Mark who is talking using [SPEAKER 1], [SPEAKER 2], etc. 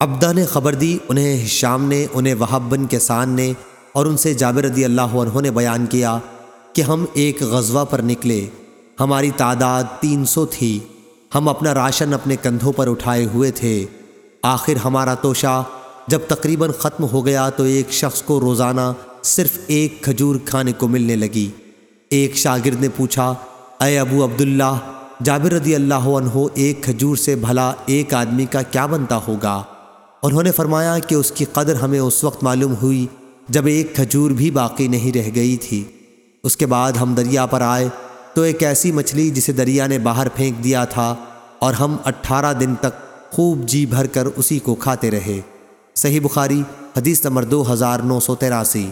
[SPEAKER 1] عبدہ نے خبر دی، انہیں شام نے، انہیں وہب بن کسان نے اور ان سے جابر رضی اللہ عنہ نے بیان کیا کہ ہم ایک غزوہ پر نکلے۔ ہماری تعداد تین سو تھی۔ ہم اپنا راشن اپنے کندھوں پر اٹھائے ہوئے تھے۔ آخر ہمارا توشہ جب تقریباً ختم ہو گیا تو ایک شخص کو روزانہ صرف ایک کھجور کھانے کو ملنے لگی۔ ایک شاگرد نے پوچھا، اے ابو عبداللہ، جابر رضی اللہ عنہ ایک کھجور سے بھلا ایک آدمی کا کیا بنتا ہوگا؟ انہوں نے فرمایا کہ اس کی قدر ہمیں اس وقت معلوم ہوئی جب ایک کھجور بھی باقی نہیں رہ گئی تھی۔ اس کے بعد ہم دریا پر آئے تو ایک ایسی مچھلی جسے دریا نے باہر پھینک دیا تھا اور ہم اٹھارہ دن تک خوب جی بھر کر اسی کو کھاتے رہے۔ صحیح بخاری، حدیث نمبر دو ہزار نو سو تراسی